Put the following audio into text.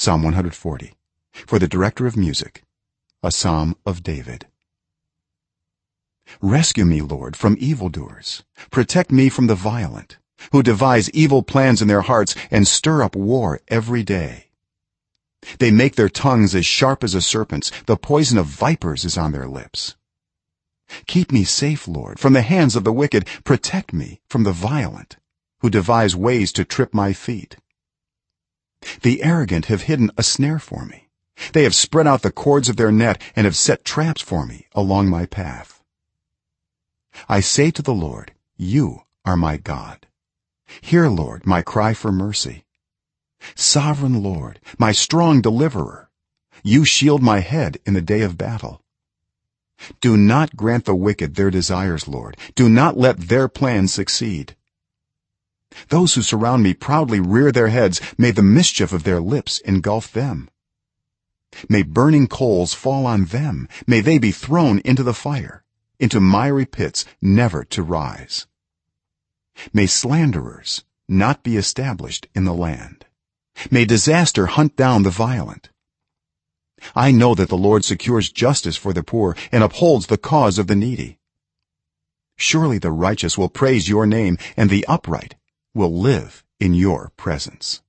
psalm 140 for the director of music a psalm of david. Rescue me lord from evildoers. Protect me from the violent who devise evil plans in their hearts and stir up war every day. They make their tongues as sharp as a serpent's the poison of vipers is on their lips. Keep me safe lord from the hands of the wicked. Protect me from the violent who devise ways to trip my feet the arrogant have hidden a snare for me. They have spread out the cords of their net and have set traps for me along my path. I say to the lord you are my god. Hear lord my cry for mercy. Sovereign lord my strong deliverer you shield my head in the day of battle. Do not grant the wicked their desires lord. Do not let their plans succeed those who surround me proudly rear their heads. May the mischief of their lips engulf them. May burning coals fall on them. May they be thrown into the fire into miry pits never to rise. May slanderers not be established in the land. May disaster hunt down the violent. I know that the lord secures justice for the poor and upholds the cause of the needy. Surely the righteous will praise your name and the upright will live in your presence